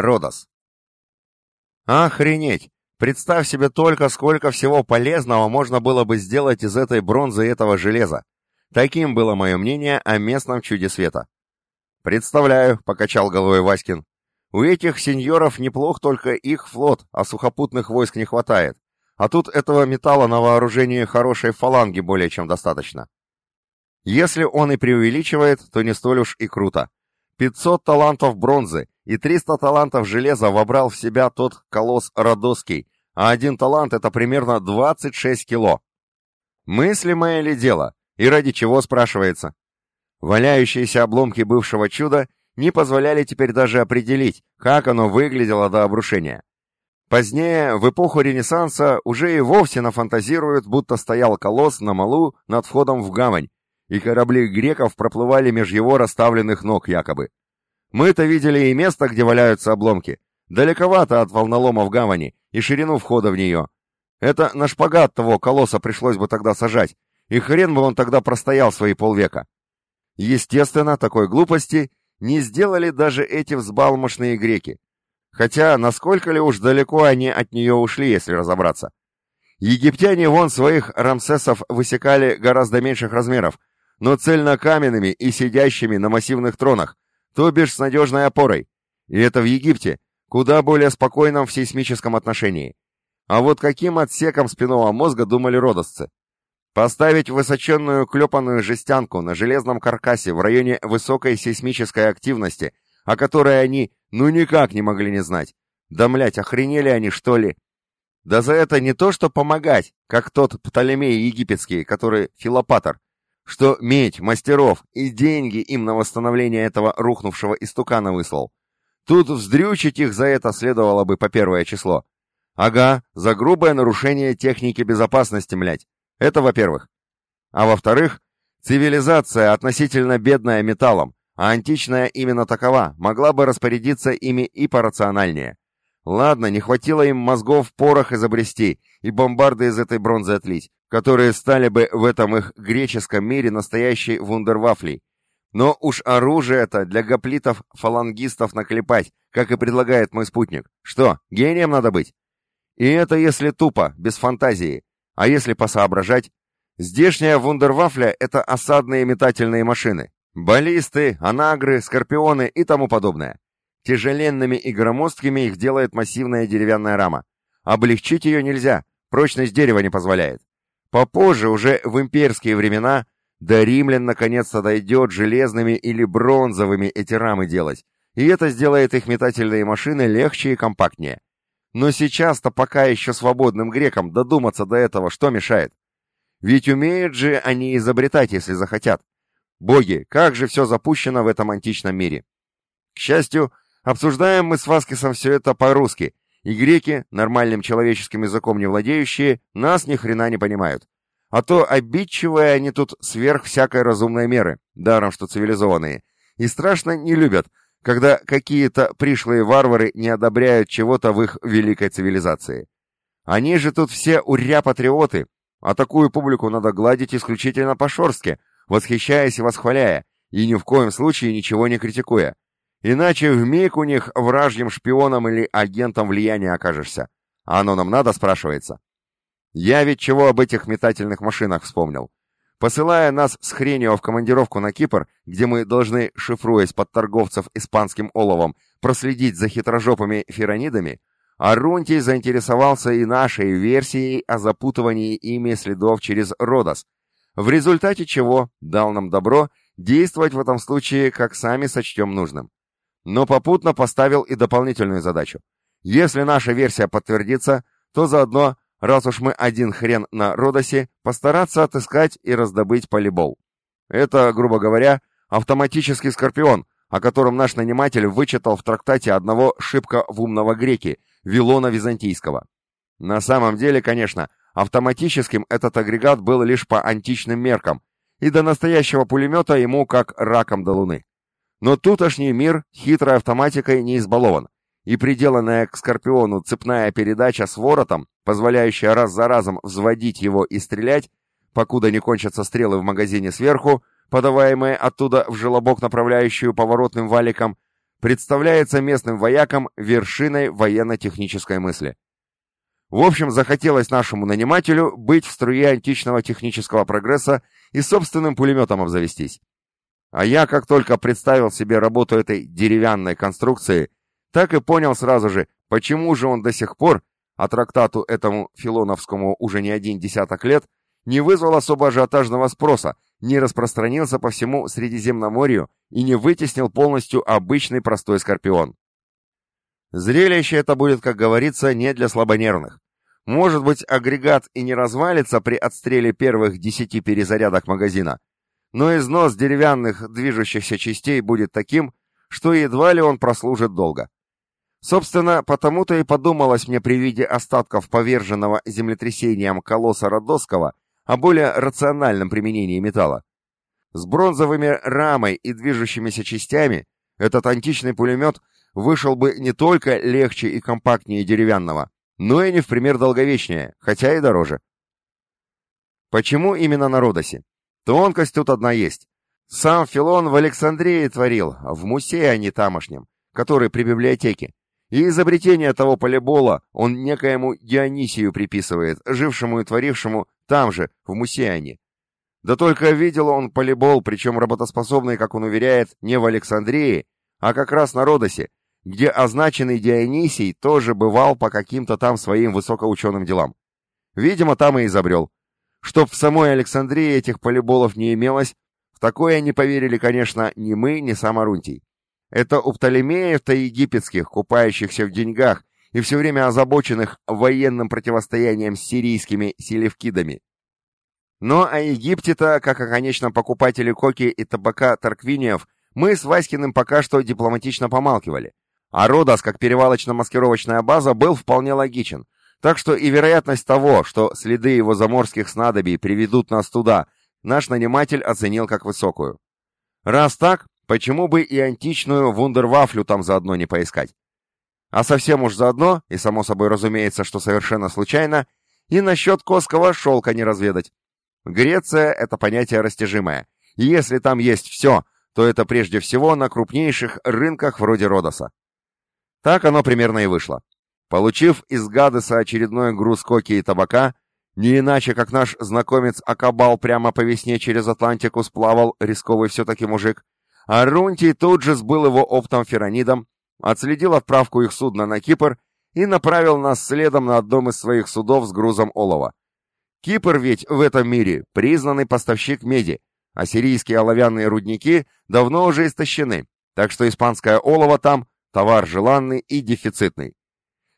Родос. Охренеть! Представь себе только, сколько всего полезного можно было бы сделать из этой бронзы и этого железа. Таким было мое мнение о местном чуде света. «Представляю», — покачал головой Васькин. «У этих сеньоров неплох только их флот, а сухопутных войск не хватает. А тут этого металла на вооружении хорошей фаланги более чем достаточно. Если он и преувеличивает, то не столь уж и круто. 500 талантов бронзы и 300 талантов железа вобрал в себя тот колосс Родосский, а один талант — это примерно 26 кило. Мыслимое ли дело? И ради чего, спрашивается? Валяющиеся обломки бывшего чуда не позволяли теперь даже определить, как оно выглядело до обрушения. Позднее, в эпоху Ренессанса, уже и вовсе нафантазируют, будто стоял колосс на малу над входом в гавань, и корабли греков проплывали меж его расставленных ног якобы. Мы-то видели и место, где валяются обломки, далековато от волнолома в гавани и ширину входа в нее. Это на шпагат того колосса пришлось бы тогда сажать, и хрен бы он тогда простоял свои полвека. Естественно, такой глупости не сделали даже эти взбалмошные греки. Хотя, насколько ли уж далеко они от нее ушли, если разобраться. Египтяне вон своих рамсесов высекали гораздо меньших размеров, но цельнокаменными и сидящими на массивных тронах, то бишь с надежной опорой. И это в Египте, куда более спокойном в сейсмическом отношении. А вот каким отсеком спинного мозга думали родосцы? Поставить высоченную клепанную жестянку на железном каркасе в районе высокой сейсмической активности, о которой они ну никак не могли не знать. Да, млять, охренели они, что ли? Да за это не то, что помогать, как тот Птолемей египетский, который филопатор, что медь, мастеров и деньги им на восстановление этого рухнувшего истукана выслал. Тут вздрючить их за это следовало бы по первое число. Ага, за грубое нарушение техники безопасности, млять. Это во-первых. А во-вторых, цивилизация относительно бедная металлом, а античная именно такова, могла бы распорядиться ими и порациональнее. Ладно, не хватило им мозгов порох изобрести и бомбарды из этой бронзы отлить, которые стали бы в этом их греческом мире настоящей вундервафлей. Но уж оружие это для гоплитов-фалангистов наклепать, как и предлагает мой спутник. Что, гением надо быть? И это если тупо, без фантазии. А если посоображать? Здешняя вундервафля — это осадные метательные машины. Баллисты, анагры, скорпионы и тому подобное. Тяжеленными и громоздкими их делает массивная деревянная рама. Облегчить ее нельзя, прочность дерева не позволяет. Попозже, уже в имперские времена, до римлян наконец-то дойдет железными или бронзовыми эти рамы делать, и это сделает их метательные машины легче и компактнее. Но сейчас-то пока еще свободным грекам додуматься до этого что мешает? Ведь умеют же они изобретать, если захотят. Боги, как же все запущено в этом античном мире. К счастью, обсуждаем мы с Васкисом все это по-русски, и греки, нормальным человеческим языком не владеющие, нас ни хрена не понимают. А то обидчивые они тут сверх всякой разумной меры, даром что цивилизованные, и страшно не любят, когда какие-то пришлые варвары не одобряют чего-то в их великой цивилизации. Они же тут все уря-патриоты, а такую публику надо гладить исключительно по-шорстке, восхищаясь и восхваляя, и ни в коем случае ничего не критикуя. Иначе вмиг у них вражьим шпионом или агентом влияния окажешься. А оно нам надо, спрашивается. Я ведь чего об этих метательных машинах вспомнил. Посылая нас с хренью в командировку на Кипр, где мы должны, шифруясь под торговцев испанским оловом, проследить за хитрожопыми феронидами, Арунтий заинтересовался и нашей версией о запутывании ими следов через Родос, в результате чего дал нам добро действовать в этом случае, как сами сочтем нужным. Но попутно поставил и дополнительную задачу. Если наша версия подтвердится, то заодно, раз уж мы один хрен на Родосе, постараться отыскать и раздобыть полибол. Это, грубо говоря, автоматический скорпион, о котором наш наниматель вычитал в трактате одного шибко в умного греки, Вилона Византийского. На самом деле, конечно, Автоматическим этот агрегат был лишь по античным меркам, и до настоящего пулемета ему как раком до луны. Но тутошний мир хитрой автоматикой не избалован, и приделанная к Скорпиону цепная передача с воротом, позволяющая раз за разом взводить его и стрелять, покуда не кончатся стрелы в магазине сверху, подаваемые оттуда в желобок направляющую поворотным валиком, представляется местным воякам вершиной военно-технической мысли. В общем, захотелось нашему нанимателю быть в струе античного технического прогресса и собственным пулеметом обзавестись. А я, как только представил себе работу этой деревянной конструкции, так и понял сразу же, почему же он до сих пор, а трактату этому филоновскому уже не один десяток лет, не вызвал особо ажиотажного спроса, не распространился по всему Средиземноморью и не вытеснил полностью обычный простой скорпион. Зрелище это будет, как говорится, не для слабонервных. Может быть, агрегат и не развалится при отстреле первых десяти перезарядок магазина, но износ деревянных движущихся частей будет таким, что едва ли он прослужит долго. Собственно, потому-то и подумалось мне при виде остатков поверженного землетрясением колосса Родосского о более рациональном применении металла. С бронзовыми рамой и движущимися частями этот античный пулемет вышел бы не только легче и компактнее деревянного, но и не в пример долговечнее, хотя и дороже. Почему именно на Родосе? Тонкость тут одна есть. Сам Филон в Александрии творил, в музее, а не тамошнем, который при библиотеке. И изобретение того полибола он некоему Дионисию приписывает, жившему и творившему там же, в Мусиане. Да только видел он полибол, причем работоспособный, как он уверяет, не в Александрии, а как раз на Родосе, где означенный Дионисий тоже бывал по каким-то там своим высокоученым делам. Видимо, там и изобрел. Чтоб в самой Александрии этих полиболов не имелось, в такое не поверили, конечно, ни мы, ни сам Арунтий. Это у Птолемеев-то египетских, купающихся в деньгах и все время озабоченных военным противостоянием с сирийскими селевкидами. Но о Египте-то, как о конечном покупателе коки и табака Тарквиниев, мы с Васькиным пока что дипломатично помалкивали. А Родос, как перевалочно-маскировочная база, был вполне логичен. Так что и вероятность того, что следы его заморских снадобий приведут нас туда, наш наниматель оценил как высокую. Раз так, Почему бы и античную вундервафлю там заодно не поискать? А совсем уж заодно, и само собой разумеется, что совершенно случайно, и насчет коского шелка не разведать. Греция — это понятие растяжимое. И если там есть все, то это прежде всего на крупнейших рынках вроде Родоса. Так оно примерно и вышло. Получив из Гадеса очередной груз коки и табака, не иначе, как наш знакомец Акабал прямо по весне через Атлантику сплавал, рисковый все-таки мужик, Арунтий тут же сбыл его оптом феронидом, отследил отправку их судна на Кипр и направил нас следом на одном из своих судов с грузом олова. Кипр ведь в этом мире признанный поставщик меди, а сирийские оловянные рудники давно уже истощены, так что испанское олово там – товар желанный и дефицитный.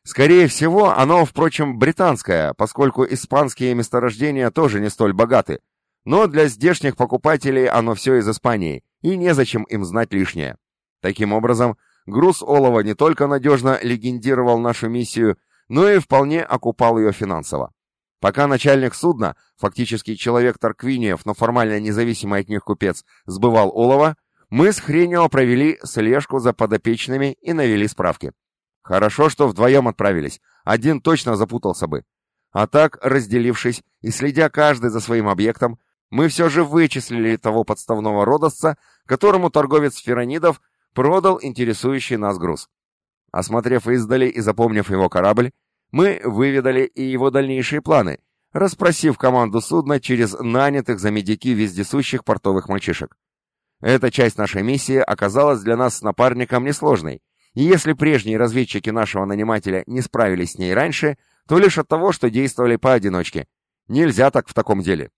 Скорее всего, оно, впрочем, британское, поскольку испанские месторождения тоже не столь богаты, но для здешних покупателей оно все из Испании – и незачем им знать лишнее. Таким образом, груз олова не только надежно легендировал нашу миссию, но и вполне окупал ее финансово. Пока начальник судна, фактически человек Тарквиниев, но формально независимый от них купец, сбывал олово, мы с Хренио провели слежку за подопечными и навели справки. Хорошо, что вдвоем отправились, один точно запутался бы. А так, разделившись и следя каждый за своим объектом, мы все же вычислили того подставного родосца, которому торговец Феронидов продал интересующий нас груз. Осмотрев издали и запомнив его корабль, мы выведали и его дальнейшие планы, расспросив команду судна через нанятых за медики вездесущих портовых мальчишек. Эта часть нашей миссии оказалась для нас с напарником несложной, и если прежние разведчики нашего нанимателя не справились с ней раньше, то лишь от того, что действовали поодиночке. Нельзя так в таком деле.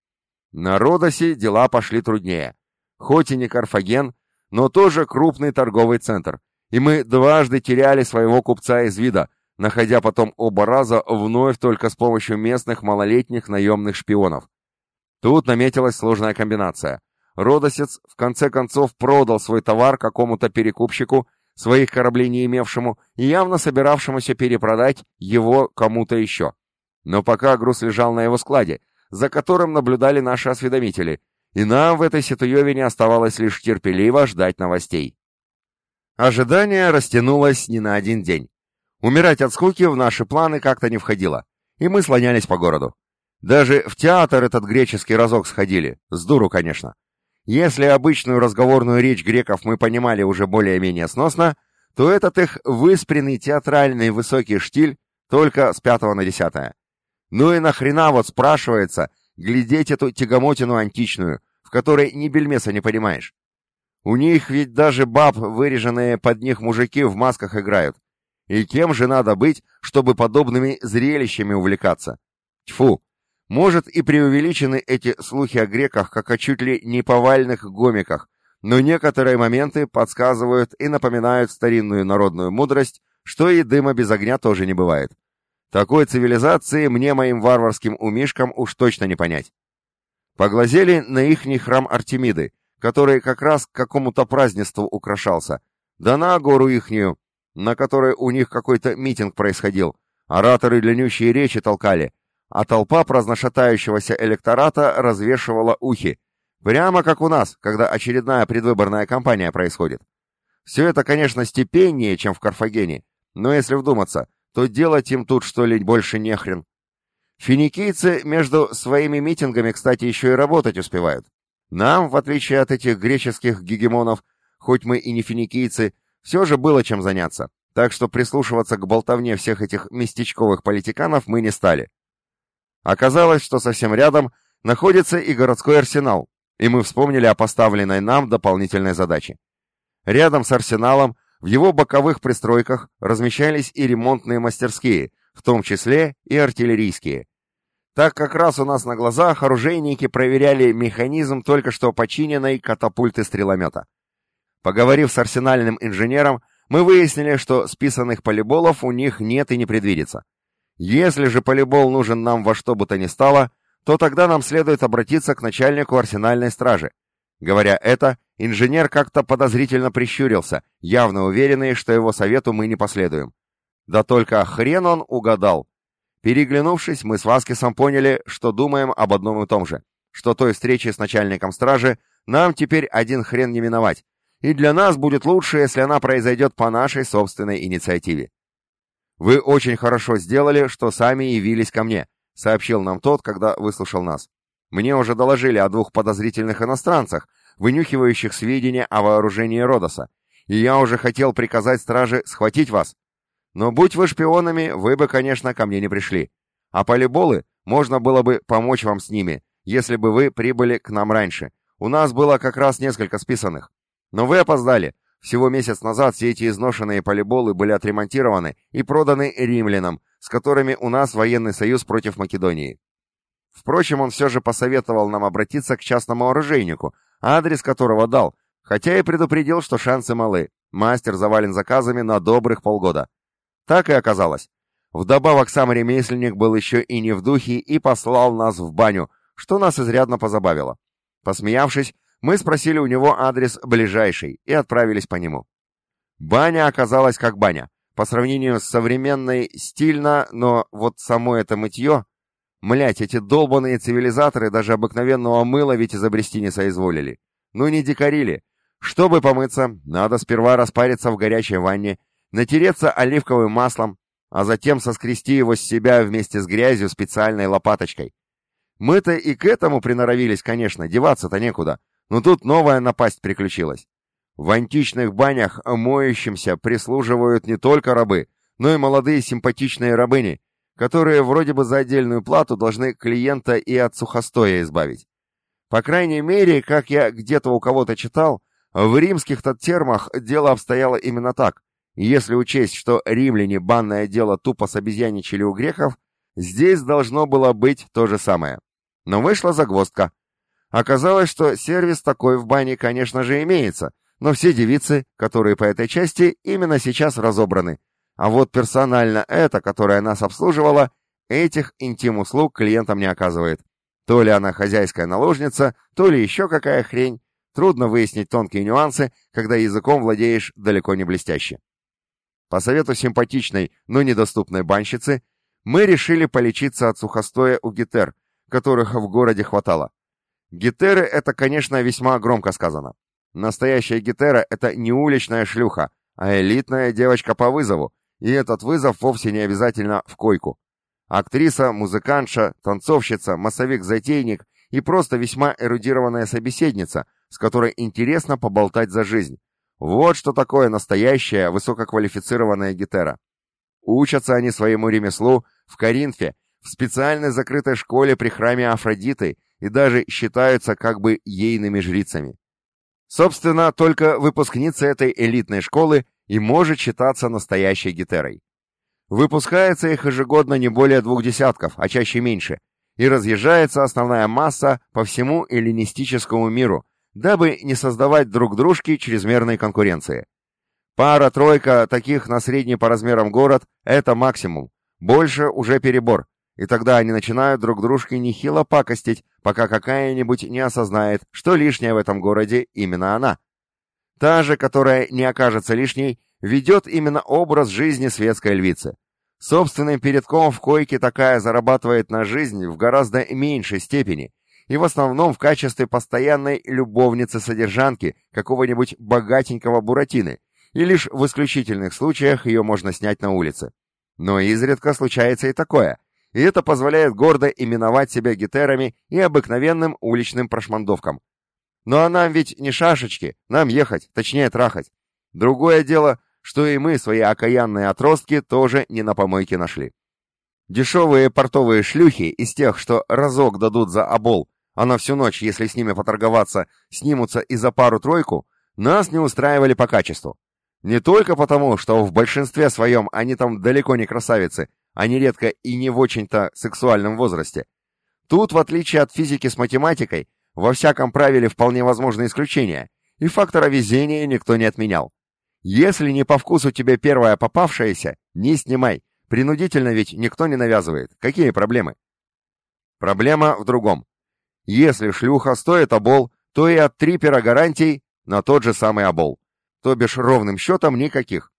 На Родосе дела пошли труднее. Хоть и не Карфаген, но тоже крупный торговый центр, и мы дважды теряли своего купца из вида, находя потом оба раза вновь только с помощью местных малолетних наемных шпионов. Тут наметилась сложная комбинация. Родосец в конце концов продал свой товар какому-то перекупщику, своих кораблей не имевшему и явно собиравшемуся перепродать его кому-то еще. Но пока груз лежал на его складе, за которым наблюдали наши осведомители, и нам в этой ситуевине оставалось лишь терпеливо ждать новостей. Ожидание растянулось не на один день. Умирать от скуки в наши планы как-то не входило, и мы слонялись по городу. Даже в театр этот греческий разок сходили, с дуру, конечно. Если обычную разговорную речь греков мы понимали уже более-менее сносно, то этот их выспренный театральный высокий штиль только с пятого на десятое. Ну и нахрена вот спрашивается глядеть эту тягомотину античную, в которой ни бельмеса не понимаешь? У них ведь даже баб, выреженные под них мужики, в масках играют. И кем же надо быть, чтобы подобными зрелищами увлекаться? Тьфу! Может и преувеличены эти слухи о греках, как о чуть ли не повальных гомиках, но некоторые моменты подсказывают и напоминают старинную народную мудрость, что и дыма без огня тоже не бывает. Такой цивилизации мне моим варварским умишкам уж точно не понять. Поглазели на ихний храм Артемиды, который как раз к какому-то празднеству украшался, да на гору ихнюю, на которой у них какой-то митинг происходил, ораторы длиннющие речи толкали, а толпа праздношатающегося электората развешивала ухи, прямо как у нас, когда очередная предвыборная кампания происходит. Все это, конечно, степеннее, чем в Карфагене, но если вдуматься, то делать им тут что ли больше нехрен. Финикийцы между своими митингами, кстати, еще и работать успевают. Нам, в отличие от этих греческих гегемонов, хоть мы и не финикийцы, все же было чем заняться, так что прислушиваться к болтовне всех этих местечковых политиканов мы не стали. Оказалось, что совсем рядом находится и городской арсенал, и мы вспомнили о поставленной нам дополнительной задаче. Рядом с арсеналом, в его боковых пристройках, размещались и ремонтные мастерские, в том числе и артиллерийские. Так как раз у нас на глазах оружейники проверяли механизм только что починенной катапульты стреломета. Поговорив с арсенальным инженером, мы выяснили, что списанных полиболов у них нет и не предвидится. Если же полибол нужен нам во что бы то ни стало, то тогда нам следует обратиться к начальнику арсенальной стражи. Говоря это, инженер как-то подозрительно прищурился, явно уверенный, что его совету мы не последуем. Да только хрен он угадал. Переглянувшись, мы с Васкисом поняли, что думаем об одном и том же, что той встречи с начальником стражи нам теперь один хрен не миновать, и для нас будет лучше, если она произойдет по нашей собственной инициативе. «Вы очень хорошо сделали, что сами явились ко мне», — сообщил нам тот, когда выслушал нас. «Мне уже доложили о двух подозрительных иностранцах, вынюхивающих сведения о вооружении Родоса, и я уже хотел приказать страже схватить вас, но будь вы шпионами, вы бы, конечно, ко мне не пришли. А полиболы, можно было бы помочь вам с ними, если бы вы прибыли к нам раньше. У нас было как раз несколько списанных. Но вы опоздали. Всего месяц назад все эти изношенные полиболы были отремонтированы и проданы римлянам, с которыми у нас военный союз против Македонии. Впрочем, он все же посоветовал нам обратиться к частному оружейнику, адрес которого дал, хотя и предупредил, что шансы малы. Мастер завален заказами на добрых полгода. Так и оказалось. Вдобавок сам ремесленник был еще и не в духе и послал нас в баню, что нас изрядно позабавило. Посмеявшись, мы спросили у него адрес ближайший и отправились по нему. Баня оказалась как баня. По сравнению с современной стильно, но вот само это мытье... Млять, эти долбаные цивилизаторы даже обыкновенного мыла ведь изобрести не соизволили. Ну не дикарили. Чтобы помыться, надо сперва распариться в горячей ванне, натереться оливковым маслом, а затем соскрести его с себя вместе с грязью специальной лопаточкой. Мы-то и к этому приноровились, конечно, деваться-то некуда, но тут новая напасть приключилась. В античных банях моющимся прислуживают не только рабы, но и молодые симпатичные рабыни, которые вроде бы за отдельную плату должны клиента и от сухостоя избавить. По крайней мере, как я где-то у кого-то читал, в римских-то термах дело обстояло именно так, если учесть, что римляне банное дело тупо собезьяничали у греков, здесь должно было быть то же самое. Но вышла загвоздка. Оказалось, что сервис такой в бане, конечно же, имеется, но все девицы, которые по этой части, именно сейчас разобраны. А вот персонально эта, которая нас обслуживала, этих интим-услуг клиентам не оказывает. То ли она хозяйская наложница, то ли еще какая хрень. Трудно выяснить тонкие нюансы, когда языком владеешь далеко не блестяще. По совету симпатичной, но недоступной банщицы, мы решили полечиться от сухостоя у гетер, которых в городе хватало. Гетеры — это, конечно, весьма громко сказано. Настоящая гетера — это не уличная шлюха, а элитная девочка по вызову, и этот вызов вовсе не обязательно в койку. Актриса, музыкантша, танцовщица, массовик-затейник и просто весьма эрудированная собеседница, с которой интересно поболтать за жизнь, Вот что такое настоящая высококвалифицированная гетера. Учатся они своему ремеслу в Коринфе, в специальной закрытой школе при храме Афродиты и даже считаются как бы ейными жрицами. Собственно, только выпускница этой элитной школы и может считаться настоящей гетерой. Выпускается их ежегодно не более двух десятков, а чаще меньше, и разъезжается основная масса по всему эллинистическому миру, дабы не создавать друг дружке чрезмерной конкуренции. Пара-тройка таких на средний по размерам город – это максимум, больше уже перебор, и тогда они начинают друг дружке нехило пакостить, пока какая-нибудь не осознает, что лишняя в этом городе именно она. Та же, которая не окажется лишней, ведет именно образ жизни светской львицы. Собственным передком в койке такая зарабатывает на жизнь в гораздо меньшей степени, и в основном в качестве постоянной любовницы-содержанки какого-нибудь богатенького буратины, и лишь в исключительных случаях ее можно снять на улице. Но изредка случается и такое, и это позволяет гордо именовать себя гетерами и обыкновенным уличным прошмандовкам. Ну а нам ведь не шашечки, нам ехать, точнее трахать. Другое дело, что и мы свои окаянные отростки тоже не на помойке нашли. Дешевые портовые шлюхи из тех, что разок дадут за обол, а на всю ночь, если с ними поторговаться, снимутся и за пару-тройку, нас не устраивали по качеству. Не только потому, что в большинстве своем они там далеко не красавицы, а нередко и не в очень-то сексуальном возрасте. Тут, в отличие от физики с математикой, во всяком правиле вполне возможны исключения, и фактора везения никто не отменял. Если не по вкусу тебе первая попавшаяся, не снимай. Принудительно ведь никто не навязывает. Какие проблемы? Проблема в другом. Если шлюха стоит обол, то и от трипера гарантий на тот же самый обол. То бишь ровным счетом никаких.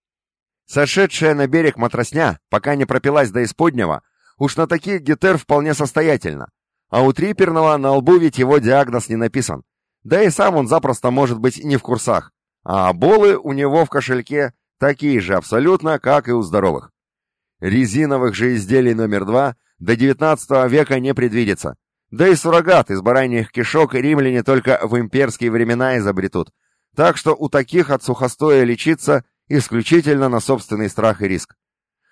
Сошедшая на берег матросня, пока не пропилась до исподнего, уж на таких гетер вполне состоятельно. А у триперного на лбу ведь его диагноз не написан. Да и сам он запросто может быть не в курсах. А болы у него в кошельке такие же абсолютно, как и у здоровых. Резиновых же изделий номер два до 19 века не предвидится. Да и суррогат из бараньих кишок римляне только в имперские времена изобретут. Так что у таких от сухостоя лечиться исключительно на собственный страх и риск.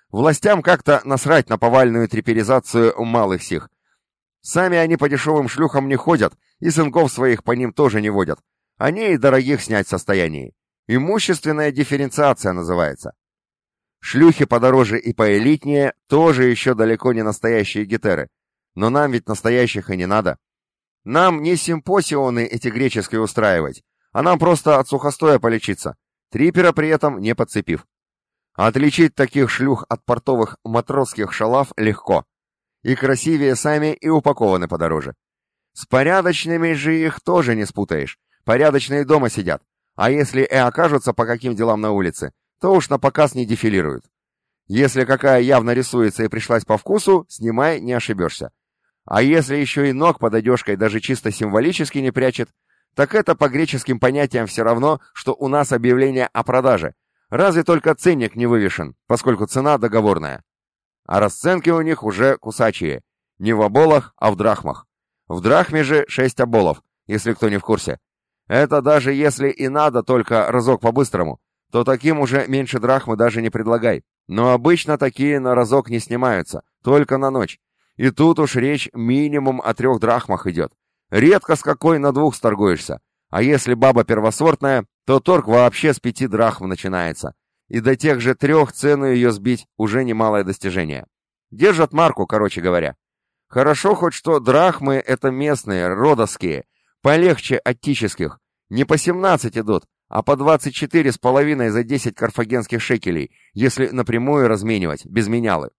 Властям как-то насрать на повальную триперизацию малых сих. Сами они по дешевым шлюхам не ходят, и сынков своих по ним тоже не водят. Они и дорогих снять в состоянии. Имущественная дифференциация называется. Шлюхи подороже и поэлитнее тоже еще далеко не настоящие гетеры. Но нам ведь настоящих и не надо. Нам не симпосионы эти греческие устраивать, а нам просто от сухостоя полечиться трипера при этом не подцепив. Отличить таких шлюх от портовых матросских шалав легко. И красивее сами, и упакованы подороже. С порядочными же их тоже не спутаешь. Порядочные дома сидят. А если и окажутся по каким делам на улице, то уж на показ не дефилируют. Если какая явно рисуется и пришлась по вкусу, снимай, не ошибешься. А если еще и ног под одежкой даже чисто символически не прячет, так это по греческим понятиям все равно, что у нас объявление о продаже. Разве только ценник не вывешен, поскольку цена договорная. А расценки у них уже кусачие. Не в оболах, а в драхмах. В драхме же 6 оболов, если кто не в курсе. Это даже если и надо только разок по-быстрому, то таким уже меньше драхмы даже не предлагай. Но обычно такие на разок не снимаются, только на ночь. И тут уж речь минимум о трех драхмах идет. Редко с какой на двух сторгуешься. А если баба первосортная, то торг вообще с пяти драхм начинается. И до тех же трех цену ее сбить уже немалое достижение. Держат марку, короче говоря. Хорошо хоть что драхмы это местные, родовские, полегче аттических. Не по 17 идут, а по 24 с половиной за 10 карфагенских шекелей, если напрямую разменивать, без менялы.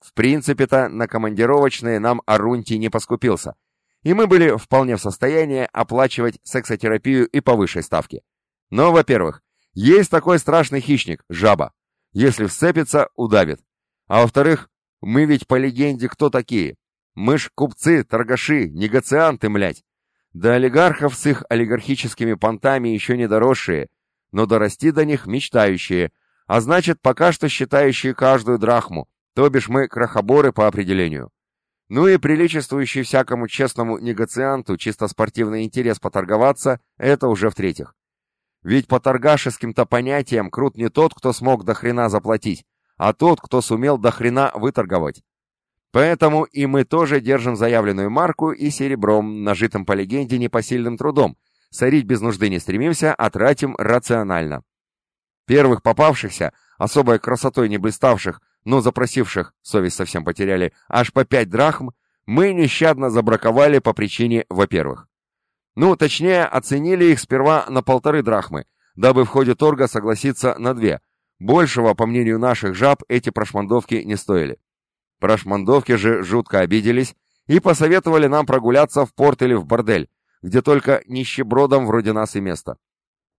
В принципе-то на командировочные нам Арунтий не поскупился — и мы были вполне в состоянии оплачивать сексотерапию и по высшей ставке. Но, во-первых, есть такой страшный хищник – жаба. Если вцепится, удавит. А во-вторых, мы ведь по легенде кто такие? Мы ж купцы, торгаши, негацианты, млять. До олигархов с их олигархическими понтами еще не доросшие, но дорасти до них мечтающие, а значит, пока что считающие каждую драхму, то бишь мы крохоборы по определению. Ну и приличествующий всякому честному негацианту чисто спортивный интерес поторговаться – это уже в-третьих. Ведь по торгашеским-то понятиям крут не тот, кто смог до хрена заплатить, а тот, кто сумел до хрена выторговать. Поэтому и мы тоже держим заявленную марку и серебром, нажитым по легенде непосильным трудом. Сорить без нужды не стремимся, а тратим рационально. Первых попавшихся, особой красотой не блиставших, но запросивших, совесть совсем потеряли, аж по пять драхм, мы нещадно забраковали по причине, во-первых. Ну, точнее, оценили их сперва на полторы драхмы, дабы в ходе торга согласиться на две. Большего, по мнению наших жаб, эти прошмандовки не стоили. Прошмандовки же жутко обиделись и посоветовали нам прогуляться в порт или в бордель, где только нищебродам вроде нас и место.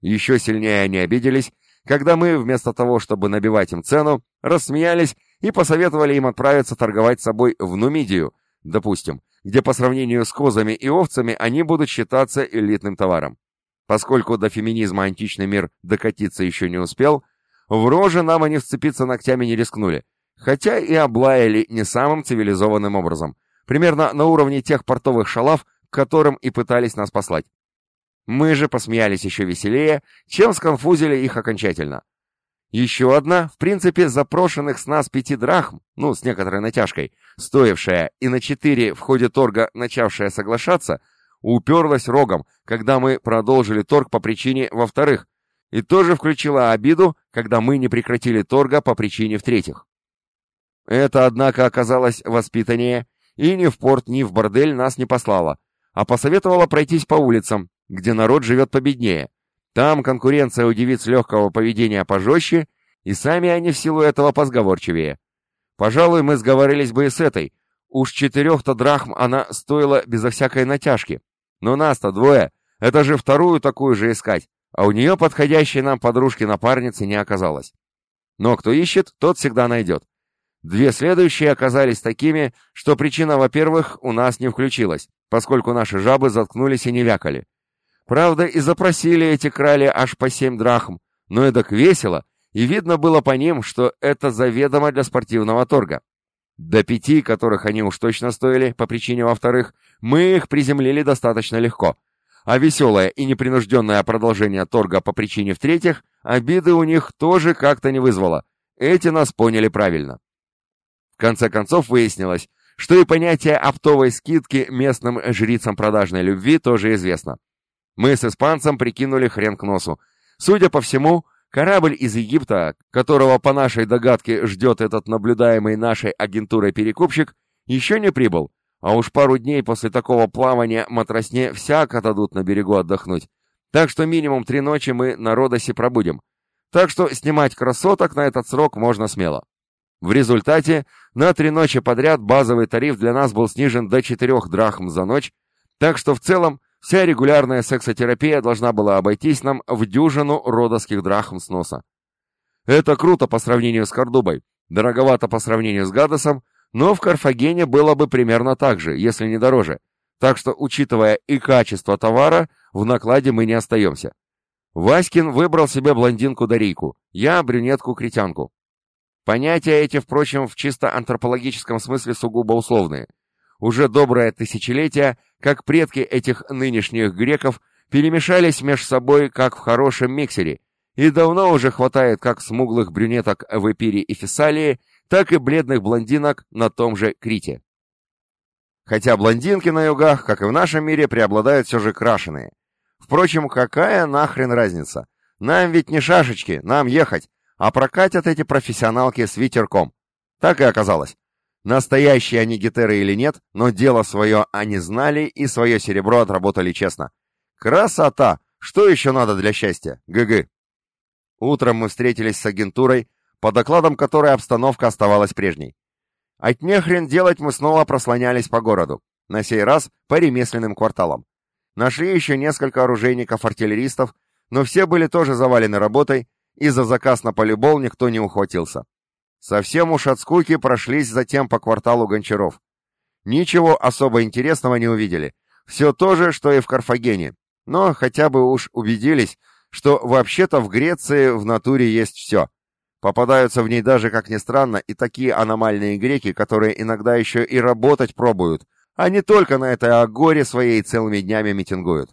Еще сильнее они обиделись, когда мы, вместо того, чтобы набивать им цену, рассмеялись и посоветовали им отправиться торговать собой в Нумидию, допустим, где по сравнению с козами и овцами они будут считаться элитным товаром. Поскольку до феминизма античный мир докатиться еще не успел, в роже нам они вцепиться ногтями не рискнули, хотя и облаяли не самым цивилизованным образом, примерно на уровне тех портовых шалав, к которым и пытались нас послать. Мы же посмеялись еще веселее, чем сконфузили их окончательно. Еще одна, в принципе, запрошенных с нас пяти драхм, ну, с некоторой натяжкой, стоившая и на четыре в ходе торга начавшая соглашаться, уперлась рогом, когда мы продолжили торг по причине во-вторых, и тоже включила обиду, когда мы не прекратили торга по причине в-третьих. Это, однако, оказалось воспитаннее, и ни в порт, ни в бордель нас не послала, а посоветовала пройтись по улицам, где народ живет победнее. Там конкуренция у девиц легкого поведения пожестче, и сами они в силу этого позговорчивее. Пожалуй, мы сговорились бы и с этой. Уж четырех-то драхм она стоила безо всякой натяжки. Но нас-то двое, это же вторую такую же искать, а у нее подходящей нам подружки-напарницы не оказалось. Но кто ищет, тот всегда найдет. Две следующие оказались такими, что причина, во-первых, у нас не включилась, поскольку наши жабы заткнулись и не вякали. Правда, и запросили эти крали аж по семь драхм, но эдак весело, и видно было по ним, что это заведомо для спортивного торга. До пяти, которых они уж точно стоили, по причине во-вторых, мы их приземлили достаточно легко. А веселое и непринужденное продолжение торга по причине в-третьих, обиды у них тоже как-то не вызвало. Эти нас поняли правильно. В конце концов выяснилось, что и понятие оптовой скидки местным жрицам продажной любви тоже известно. Мы с испанцем прикинули хрен к носу. Судя по всему, корабль из Египта, которого по нашей догадке ждет этот наблюдаемый нашей агентурой перекупщик, еще не прибыл, а уж пару дней после такого плавания матросне всяко дадут на берегу отдохнуть. Так что минимум три ночи мы на Родосе пробудем. Так что снимать красоток на этот срок можно смело. В результате на три ночи подряд базовый тариф для нас был снижен до четырех драхм за ночь, так что в целом Вся регулярная сексотерапия должна была обойтись нам в дюжину родовских драхм сноса. Это круто по сравнению с Кордубой, дороговато по сравнению с Гадосом, но в Карфагене было бы примерно так же, если не дороже. Так что, учитывая и качество товара, в накладе мы не остаемся. Васькин выбрал себе блондинку-дарийку, я брюнетку-критянку. Понятия эти, впрочем, в чисто антропологическом смысле сугубо условные – уже доброе тысячелетие, как предки этих нынешних греков перемешались между собой, как в хорошем миксере, и давно уже хватает как смуглых брюнеток в Эпире и Фессалии, так и бледных блондинок на том же Крите. Хотя блондинки на югах, как и в нашем мире, преобладают все же крашеные. Впрочем, какая нахрен разница? Нам ведь не шашечки, нам ехать, а прокатят эти профессионалки с ветерком. Так и оказалось. Настоящие они гетеры или нет, но дело свое они знали и свое серебро отработали честно. Красота! Что еще надо для счастья? ГГ. Утром мы встретились с агентурой, по докладам которой обстановка оставалась прежней. От нехрен делать мы снова прослонялись по городу, на сей раз по ремесленным кварталам. Нашли еще несколько оружейников-артиллеристов, но все были тоже завалены работой, и за заказ на полюбол никто не ухватился. Совсем уж от скуки прошлись затем по кварталу гончаров. Ничего особо интересного не увидели. Все то же, что и в Карфагене. Но хотя бы уж убедились, что вообще-то в Греции в натуре есть все. Попадаются в ней даже, как ни странно, и такие аномальные греки, которые иногда еще и работать пробуют, а не только на этой агоре своей целыми днями митингуют.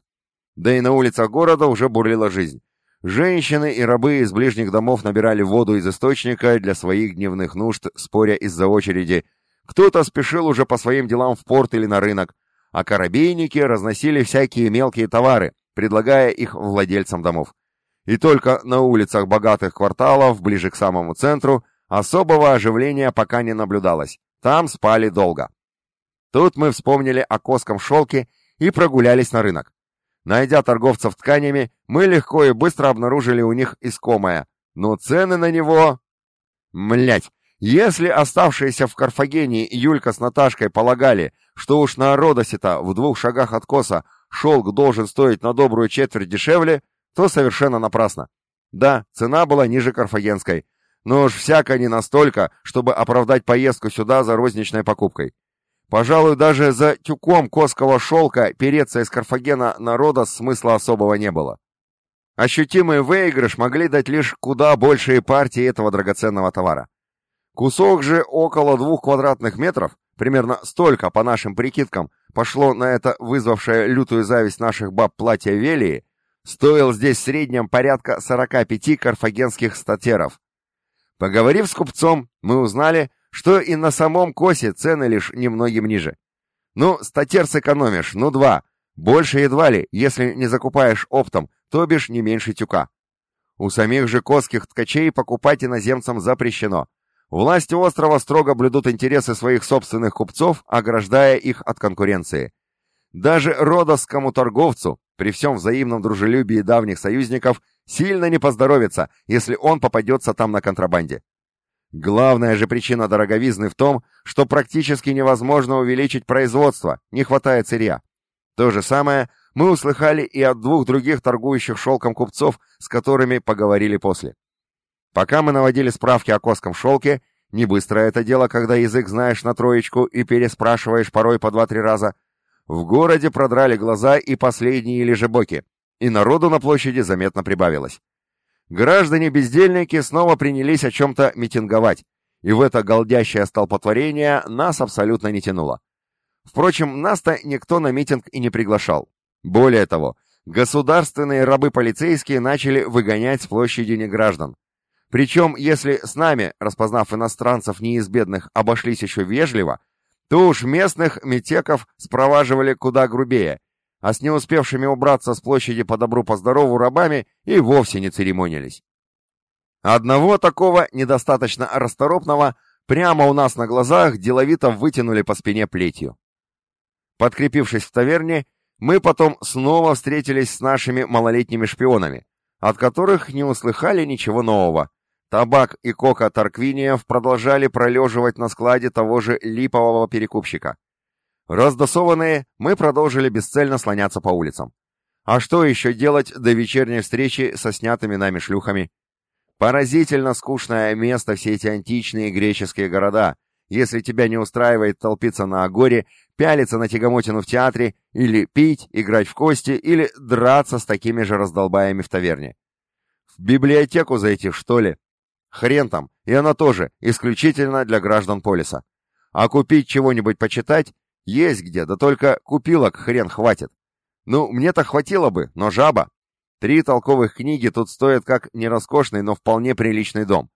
Да и на улицах города уже бурлила жизнь. Женщины и рабы из ближних домов набирали воду из источника для своих дневных нужд, споря из-за очереди. Кто-то спешил уже по своим делам в порт или на рынок, а корабейники разносили всякие мелкие товары, предлагая их владельцам домов. И только на улицах богатых кварталов, ближе к самому центру, особого оживления пока не наблюдалось. Там спали долго. Тут мы вспомнили о коском шелке и прогулялись на рынок. Найдя торговцев тканями, мы легко и быстро обнаружили у них искомое, но цены на него... Млять, если оставшиеся в Карфагене Юлька с Наташкой полагали, что уж на Родосе-то в двух шагах от коса шелк должен стоить на добрую четверть дешевле, то совершенно напрасно. Да, цена была ниже карфагенской, но уж всяко не настолько, чтобы оправдать поездку сюда за розничной покупкой. Пожалуй, даже за тюком коского шелка переться из Карфагена народа смысла особого не было. Ощутимый выигрыш могли дать лишь куда большие партии этого драгоценного товара. Кусок же около двух квадратных метров, примерно столько, по нашим прикидкам, пошло на это вызвавшее лютую зависть наших баб платья Велии, стоил здесь в среднем порядка 45 карфагенских статеров. Поговорив с купцом, мы узнали, что и на самом косе цены лишь немногим ниже. Ну, статер сэкономишь, ну два. Больше едва ли, если не закупаешь оптом, то бишь не меньше тюка. У самих же косских ткачей покупать иноземцам запрещено. Власти острова строго блюдут интересы своих собственных купцов, ограждая их от конкуренции. Даже родовскому торговцу, при всем взаимном дружелюбии давних союзников, сильно не поздоровится, если он попадется там на контрабанде. Главная же причина дороговизны в том, что практически невозможно увеличить производство, не хватает сырья. То же самое мы услыхали и от двух других торгующих шелком купцов, с которыми поговорили после. Пока мы наводили справки о коском шелке, не быстро это дело, когда язык знаешь на троечку и переспрашиваешь порой по два-три раза, в городе продрали глаза и последние лежебоки, и народу на площади заметно прибавилось. Граждане-бездельники снова принялись о чем-то митинговать, и в это голдящее столпотворение нас абсолютно не тянуло. Впрочем, нас-то никто на митинг и не приглашал. Более того, государственные рабы-полицейские начали выгонять с площади неграждан. Причем, если с нами, распознав иностранцев не из бедных, обошлись еще вежливо, то уж местных метеков спроваживали куда грубее а с не успевшими убраться с площади по добру по здорову рабами и вовсе не церемонились. Одного такого, недостаточно расторопного, прямо у нас на глазах деловито вытянули по спине плетью. Подкрепившись в таверне, мы потом снова встретились с нашими малолетними шпионами, от которых не услыхали ничего нового. Табак и кока Тарквиниев продолжали пролеживать на складе того же липового перекупщика. Раздосованные, мы продолжили бесцельно слоняться по улицам. А что еще делать до вечерней встречи со снятыми нами шлюхами? Поразительно скучное место все эти античные греческие города, если тебя не устраивает толпиться на агоре, пялиться на тягомотину в театре, или пить, играть в кости, или драться с такими же раздолбаями в таверне. В библиотеку зайти, что ли? Хрен там, и она тоже, исключительно для граждан полиса. А купить чего-нибудь почитать есть где, да только купилок хрен хватит. Ну, мне-то хватило бы, но жаба. Три толковых книги тут стоят как не роскошный, но вполне приличный дом.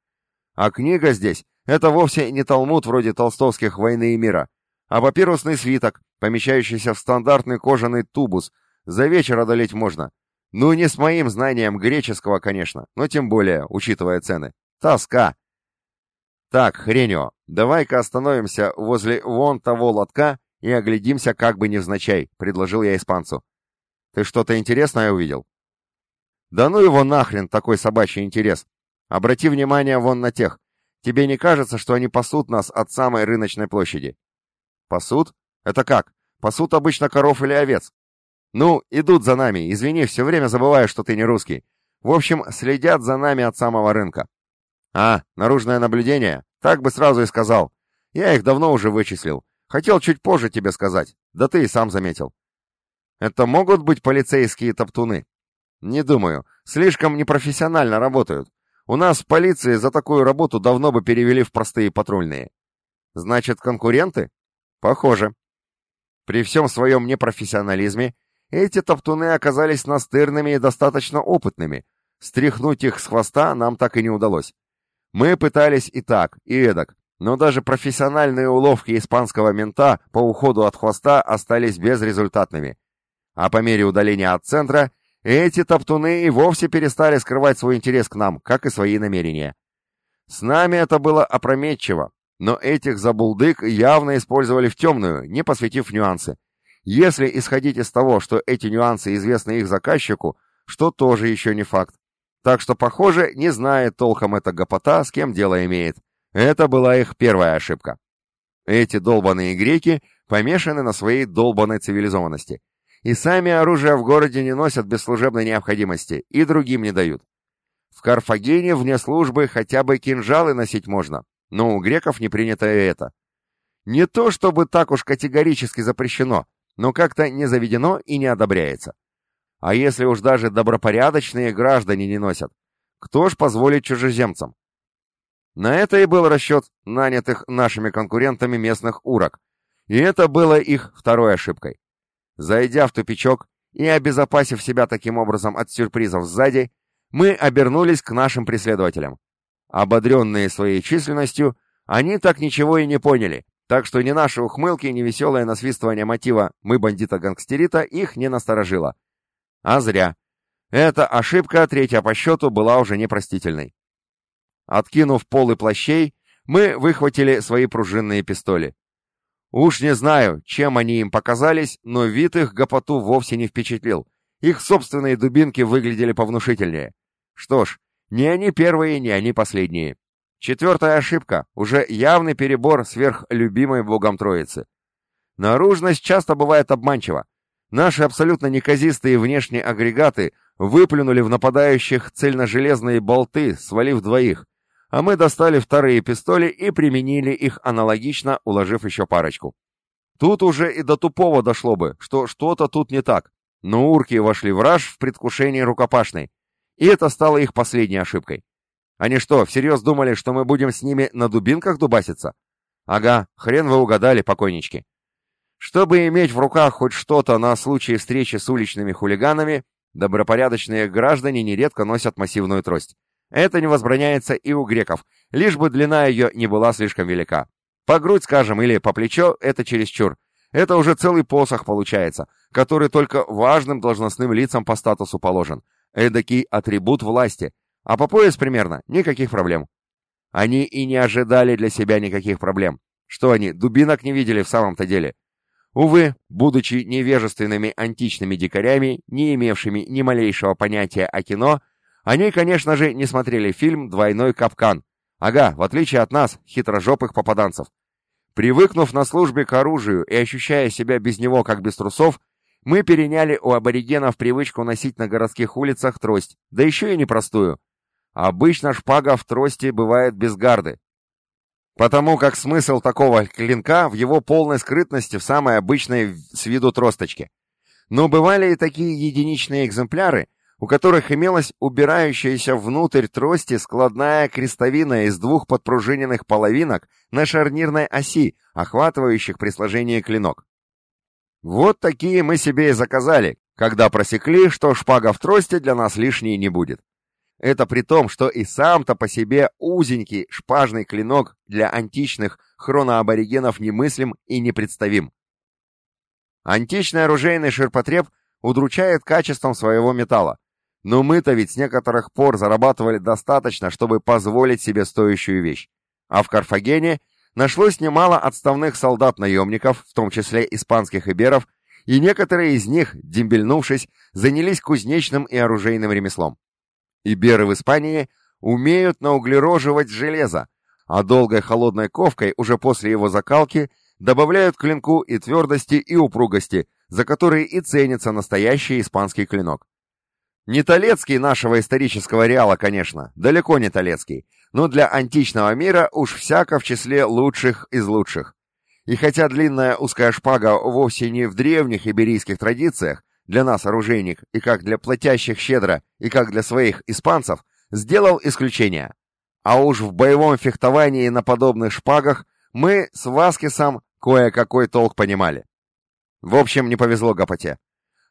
А книга здесь — это вовсе не талмуд вроде толстовских «Войны и мира», а папирусный свиток, помещающийся в стандартный кожаный тубус. За вечер одолеть можно. Ну, не с моим знанием греческого, конечно, но тем более, учитывая цены. Тоска. Так, Хренио, давай-ка остановимся возле вон того лотка и оглядимся как бы невзначай», — предложил я испанцу. «Ты что-то интересное увидел?» «Да ну его нахрен, такой собачий интерес! Обрати внимание вон на тех. Тебе не кажется, что они пасут нас от самой рыночной площади?» «Пасут? Это как? Пасут обычно коров или овец?» «Ну, идут за нами, извини, все время забываю, что ты не русский. В общем, следят за нами от самого рынка». «А, наружное наблюдение? Так бы сразу и сказал. Я их давно уже вычислил. Хотел чуть позже тебе сказать, да ты и сам заметил. Это могут быть полицейские топтуны? Не думаю. Слишком непрофессионально работают. У нас в полиции за такую работу давно бы перевели в простые патрульные. Значит, конкуренты? Похоже. При всем своем непрофессионализме эти топтуны оказались настырными и достаточно опытными, Стряхнуть их с хвоста нам так и не удалось. Мы пытались и так, и эдак, но даже профессиональные уловки испанского мента по уходу от хвоста остались безрезультатными. А по мере удаления от центра, эти топтуны и вовсе перестали скрывать свой интерес к нам, как и свои намерения. С нами это было опрометчиво, но этих забулдык явно использовали в темную, не посвятив нюансы. Если исходить из того, что эти нюансы известны их заказчику, что тоже еще не факт. Так что, похоже, не знает толком эта гопота, с кем дело имеет. Это была их первая ошибка. Эти долбаные греки помешаны на своей долбанной цивилизованности. И сами оружие в городе не носят без служебной необходимости, и другим не дают. В Карфагене вне службы хотя бы кинжалы носить можно, но у греков не принято это. Не то чтобы так уж категорически запрещено, но как-то не заведено и не одобряется. А если уж даже добропорядочные граждане не носят, кто ж позволит чужеземцам? На это и был расчет нанятых нашими конкурентами местных урок, и это было их второй ошибкой. Зайдя в тупичок и обезопасив себя таким образом от сюрпризов сзади, мы обернулись к нашим преследователям. Ободренные своей численностью, они так ничего и не поняли, так что ни наши ухмылки, ни веселое насвистывание мотива «Мы бандита-гангстерита» их не насторожило. А зря. Эта ошибка, третья по счету, была уже непростительной. Откинув полы плащей, мы выхватили свои пружинные пистоли. Уж не знаю, чем они им показались, но вид их гопоту вовсе не впечатлил. Их собственные дубинки выглядели повнушительнее. Что ж, не они первые, не они последние. Четвертая ошибка, уже явный перебор сверх любимой богом Троицы. Наружность часто бывает обманчива. Наши абсолютно неказистые внешние агрегаты выплюнули в нападающих цельножелезные болты, свалив двоих, а мы достали вторые пистоли и применили их аналогично, уложив еще парочку. Тут уже и до тупого дошло бы, что что-то тут не так, но урки вошли в раж в предвкушении рукопашной, и это стало их последней ошибкой. Они что, всерьез думали, что мы будем с ними на дубинках дубаситься? Ага, хрен вы угадали, покойнички. Чтобы иметь в руках хоть что-то на случай встречи с уличными хулиганами, добропорядочные граждане нередко носят массивную трость. Это не возбраняется и у греков, лишь бы длина ее не была слишком велика. По грудь, скажем, или по плечо — это чересчур. Это уже целый посох получается, который только важным должностным лицам по статусу положен. Эдакий атрибут власти. А по пояс примерно никаких проблем. Они и не ожидали для себя никаких проблем. Что они, дубинок не видели в самом-то деле? Увы, будучи невежественными античными дикарями, не имевшими ни малейшего понятия о кино, они, конечно же, не смотрели фильм «Двойной капкан». Ага, в отличие от нас, хитрожопых попаданцев. Привыкнув на службе к оружию и ощущая себя без него как без трусов, мы переняли у аборигенов привычку носить на городских улицах трость, да еще и непростую. Обычно шпага в трости бывает без гарды, потому как смысл такого клинка в его полной скрытности в самой обычной с виду тросточке. Но бывали и такие единичные экземпляры, у которых имелась убирающаяся внутрь трости складная крестовина из двух подпружиненных половинок на шарнирной оси, охватывающих при сложении клинок. Вот такие мы себе и заказали, когда просекли, что шпага в трости для нас лишней не будет. Это при том, что и сам-то по себе узенький шпажный клинок для античных хроноаборигенов немыслим и непредставим. Античный оружейный ширпотреб удручает качеством своего металла, но мы-то ведь с некоторых пор зарабатывали достаточно, чтобы позволить себе стоящую вещь. А в Карфагене нашлось немало отставных солдат-наемников, в том числе испанских иберов, и некоторые из них, дембельнувшись, занялись кузнечным и оружейным ремеслом. Иберы в Испании умеют науглероживать железо, а долгой холодной ковкой уже после его закалки добавляют клинку и твердости, и упругости, за которые и ценится настоящий испанский клинок. Не Толецкий нашего исторического реала, конечно, далеко не Толецкий, но для античного мира уж всяко в числе лучших из лучших. И хотя длинная узкая шпага вовсе не в древних иберийских традициях, для нас оружейник, и как для платящих щедро, и как для своих испанцев, сделал исключение. А уж в боевом фехтовании на подобных шпагах мы с Васкисом кое-какой толк понимали. В общем, не повезло Гапоте.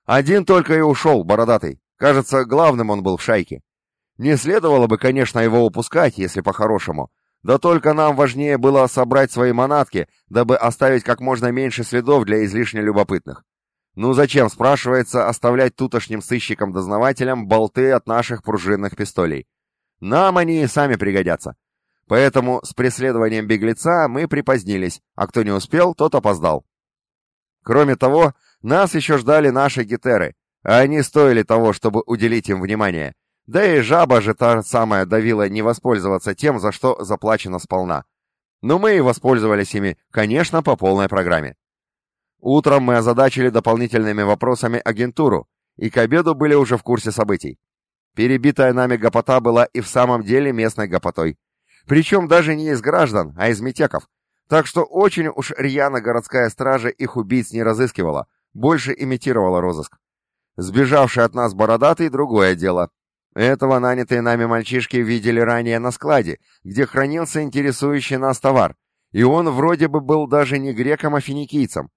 Один только и ушел, бородатый. Кажется, главным он был в шайке. Не следовало бы, конечно, его упускать, если по-хорошему. Да только нам важнее было собрать свои манатки, дабы оставить как можно меньше следов для излишне любопытных. Ну зачем, спрашивается, оставлять тутошним сыщикам-дознавателям болты от наших пружинных пистолей? Нам они и сами пригодятся. Поэтому с преследованием беглеца мы припозднились, а кто не успел, тот опоздал. Кроме того, нас еще ждали наши гетеры, а они стоили того, чтобы уделить им внимание. Да и жаба же та самая давила не воспользоваться тем, за что заплачено сполна. Но мы и воспользовались ими, конечно, по полной программе. Утром мы озадачили дополнительными вопросами агентуру, и к обеду были уже в курсе событий. Перебитая нами гопота была и в самом деле местной гопотой. Причем даже не из граждан, а из метеков. Так что очень уж рьяно городская стража их убийц не разыскивала, больше имитировала розыск. Сбежавший от нас бородатый — другое дело. Этого нанятые нами мальчишки видели ранее на складе, где хранился интересующий нас товар, и он вроде бы был даже не греком, а финикийцем.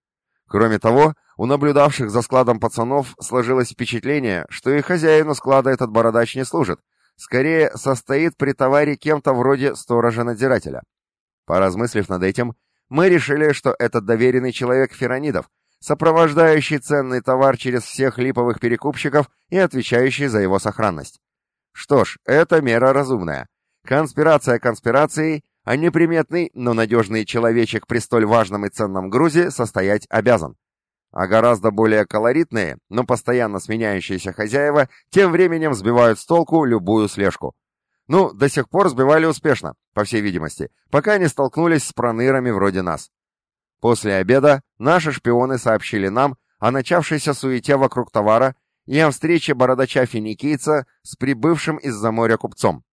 Кроме того, у наблюдавших за складом пацанов сложилось впечатление, что и хозяину склада этот бородач не служит, скорее состоит при товаре кем-то вроде сторожа-надзирателя. Поразмыслив над этим, мы решили, что этот доверенный человек Феронидов, сопровождающий ценный товар через всех липовых перекупщиков и отвечающий за его сохранность. Что ж, это мера разумная. Конспирация конспирацией, а неприметный, но надежный человечек при столь важном и ценном грузе состоять обязан. А гораздо более колоритные, но постоянно сменяющиеся хозяева тем временем сбивают с толку любую слежку. Ну, до сих пор сбивали успешно, по всей видимости, пока не столкнулись с пронырами вроде нас. После обеда наши шпионы сообщили нам о начавшейся суете вокруг товара и о встрече бородача-финикийца с прибывшим из-за моря купцом.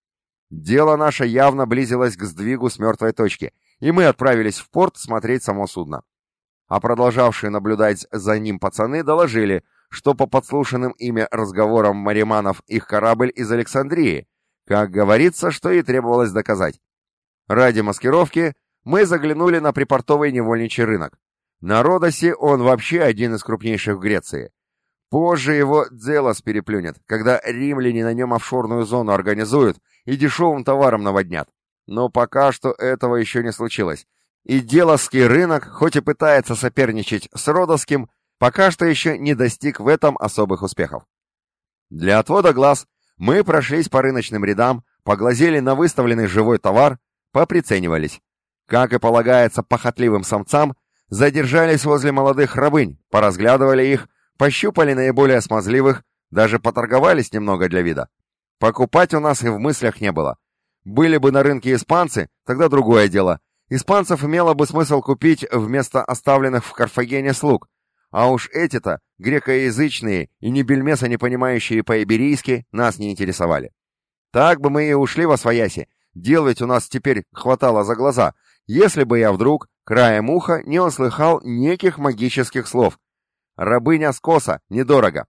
Дело наше явно близилось к сдвигу с мертвой точки, и мы отправились в порт смотреть само судно. А продолжавшие наблюдать за ним пацаны доложили, что по подслушанным ими разговорам мариманов их корабль из Александрии, как говорится, что и требовалось доказать. Ради маскировки мы заглянули на припортовый невольничий рынок. На Родосе он вообще один из крупнейших в Греции. Позже его Дзелос переплюнет, когда римляне на нем офшорную зону организуют и дешевым товаром наводнят. Но пока что этого еще не случилось. И Делосский рынок, хоть и пытается соперничать с Родосским, пока что еще не достиг в этом особых успехов. Для отвода глаз мы прошлись по рыночным рядам, поглазели на выставленный живой товар, поприценивались. Как и полагается похотливым самцам, задержались возле молодых рабынь, поразглядывали их, Пощупали наиболее смазливых, даже поторговались немного для вида. Покупать у нас и в мыслях не было. Были бы на рынке испанцы, тогда другое дело. Испанцев имело бы смысл купить вместо оставленных в Карфагене слуг. А уж эти-то, грекоязычные и ни бельмеса не понимающие по-иберийски, нас не интересовали. Так бы мы и ушли во свояси. Дел ведь у нас теперь хватало за глаза, если бы я вдруг, краем уха, не услыхал неких магических слов, Рабыня скоса, недорого.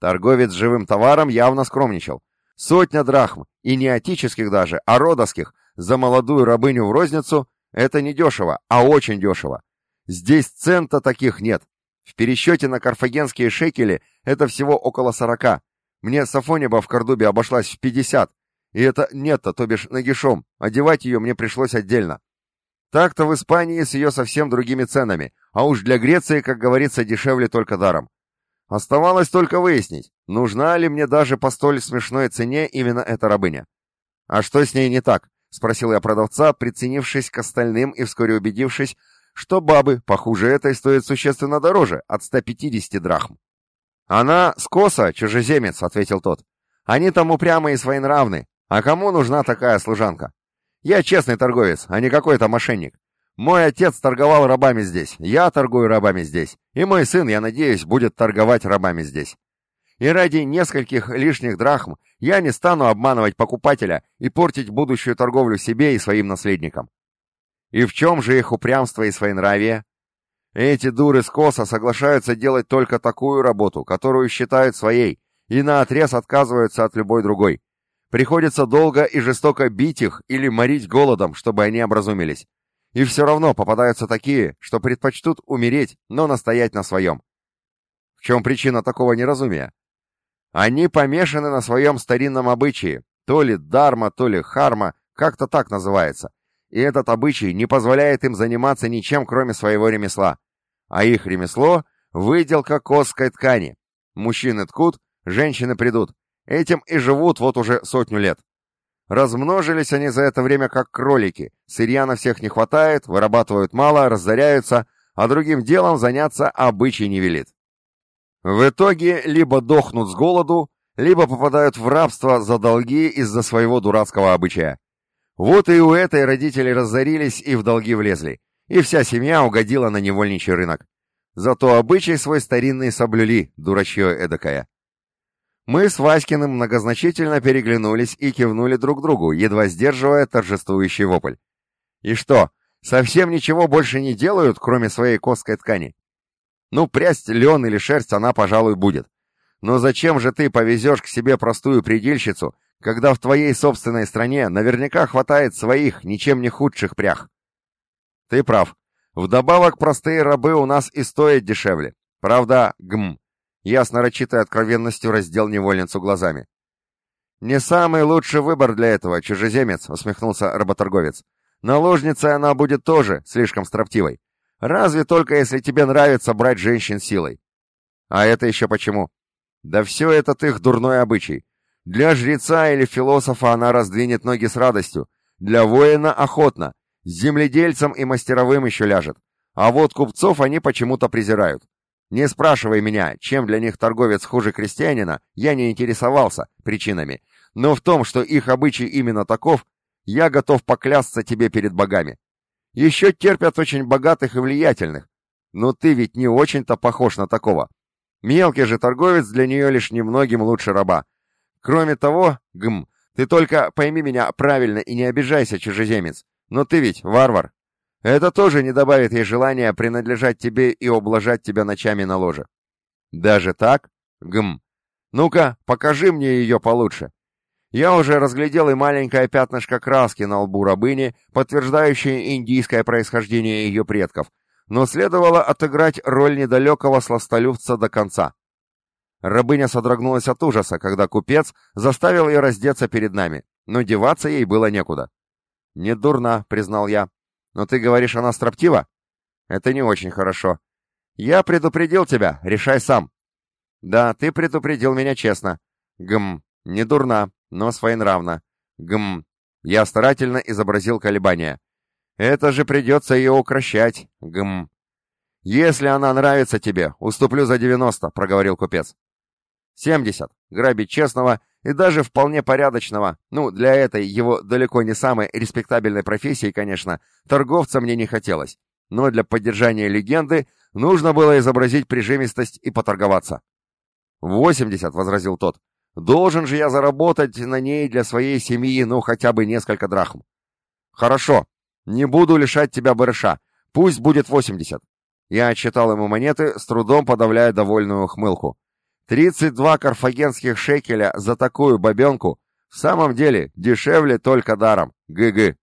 Торговец живым товаром явно скромничал. Сотня драхм, и не отических даже, а родовских, за молодую рабыню в розницу — это не дешево, а очень дешево. Здесь цента таких нет. В пересчете на карфагенские шекели это всего около сорока. Мне Сафониба в Кордубе обошлась в пятьдесят. И это нет-то, то бишь нагишом. Одевать ее мне пришлось отдельно. Так-то в Испании с ее совсем другими ценами, а уж для Греции, как говорится, дешевле только даром. Оставалось только выяснить, нужна ли мне даже по столь смешной цене именно эта рабыня. «А что с ней не так?» — спросил я продавца, приценившись к остальным и вскоре убедившись, что бабы похуже этой стоят существенно дороже, от 150 драхм. «Она скоса, чужеземец», — ответил тот. «Они там упрямые и своенравны. А кому нужна такая служанка? Я честный торговец, а не какой-то мошенник. Мой отец торговал рабами здесь, я торгую рабами здесь, и мой сын, я надеюсь, будет торговать рабами здесь. И ради нескольких лишних драхм я не стану обманывать покупателя и портить будущую торговлю себе и своим наследникам. И в чем же их упрямство и своенравие? Эти дуры с коса соглашаются делать только такую работу, которую считают своей, и наотрез отказываются от любой другой. Приходится долго и жестоко бить их или морить голодом, чтобы они образумились. И все равно попадаются такие, что предпочтут умереть, но настоять на своем. В чем причина такого неразумия? Они помешаны на своем старинном обычае, то ли дарма, то ли харма, как-то так называется. И этот обычай не позволяет им заниматься ничем, кроме своего ремесла. А их ремесло — выделка костской ткани. Мужчины ткут, женщины придут. Этим и живут вот уже сотню лет. Размножились они за это время как кролики. Сырья на всех не хватает, вырабатывают мало, разоряются, а другим делом заняться обычай не велит. В итоге либо дохнут с голоду, либо попадают в рабство за долги из-за своего дурацкого обычая. Вот и у этой родители разорились и в долги влезли, и вся семья угодила на невольничий рынок. Зато обычай свой старинный соблюли, дурачье эдакое. Мы с Васькиным многозначительно переглянулись и кивнули друг другу, едва сдерживая торжествующий вопль. И что, совсем ничего больше не делают, кроме своей костской ткани? Ну, прясть лен или шерсть она, пожалуй, будет. Но зачем же ты повезешь к себе простую предельщицу, когда в твоей собственной стране наверняка хватает своих, ничем не худших прях? Ты прав. Вдобавок, простые рабы у нас и стоят дешевле. Правда, гм. Я с нарочитой откровенностью раздел невольницу глазами. «Не самый лучший выбор для этого, чужеземец», — усмехнулся работорговец. «Наложницей она будет тоже слишком строптивой. Разве только если тебе нравится брать женщин силой». «А это еще почему?» «Да все этот их дурной обычай. Для жреца или философа она раздвинет ноги с радостью, для воина охотно, с земледельцем и мастеровым еще ляжет. А вот купцов они почему-то презирают. Не спрашивай меня, чем для них торговец хуже крестьянина, я не интересовался причинами. Но в том, что их обычай именно таков, я готов поклясться тебе перед богами. Еще терпят очень богатых и влиятельных. Но ты ведь не очень-то похож на такого. Мелкий же торговец для нее лишь немногим лучше раба. Кроме того, гм, ты только пойми меня правильно и не обижайся, чужеземец. Но ты ведь варвар. Это тоже не добавит ей желания принадлежать тебе и ублажать тебя ночами на ложе. Даже так? Гм. Ну-ка, покажи мне ее получше. Я уже разглядел и маленькое пятнышко краски на лбу рабыни, подтверждающее индийское происхождение ее предков, но следовало отыграть роль недалекого сластолюбца до конца. Рабыня содрогнулась от ужаса, когда купец заставил ее раздеться перед нами, но деваться ей было некуда. «Не дурна», — признал я. «Но ты говоришь, она строптива?» «Это не очень хорошо. Я предупредил тебя, решай сам». «Да, ты предупредил меня честно. Гм, не дурна, но своенравна. Гм, я старательно изобразил колебания. Это же придется ее укращать. Гм. Если она нравится тебе, уступлю за девяносто, проговорил купец. Семьдесят. Грабить честного и даже вполне порядочного, ну, для этой его далеко не самой респектабельной профессии, конечно, торговца мне не хотелось, но для поддержания легенды нужно было изобразить прижимистость и поторговаться. «Восемьдесят», — возразил тот, — «должен же я заработать на ней для своей семьи, ну, хотя бы несколько драхм». «Хорошо, не буду лишать тебя барыша, пусть будет восемьдесят». Я отчитал ему монеты, с трудом подавляя довольную хмылку. 32 карфагенских шекеля за такую бабенку в самом деле дешевле только даром. ГГ.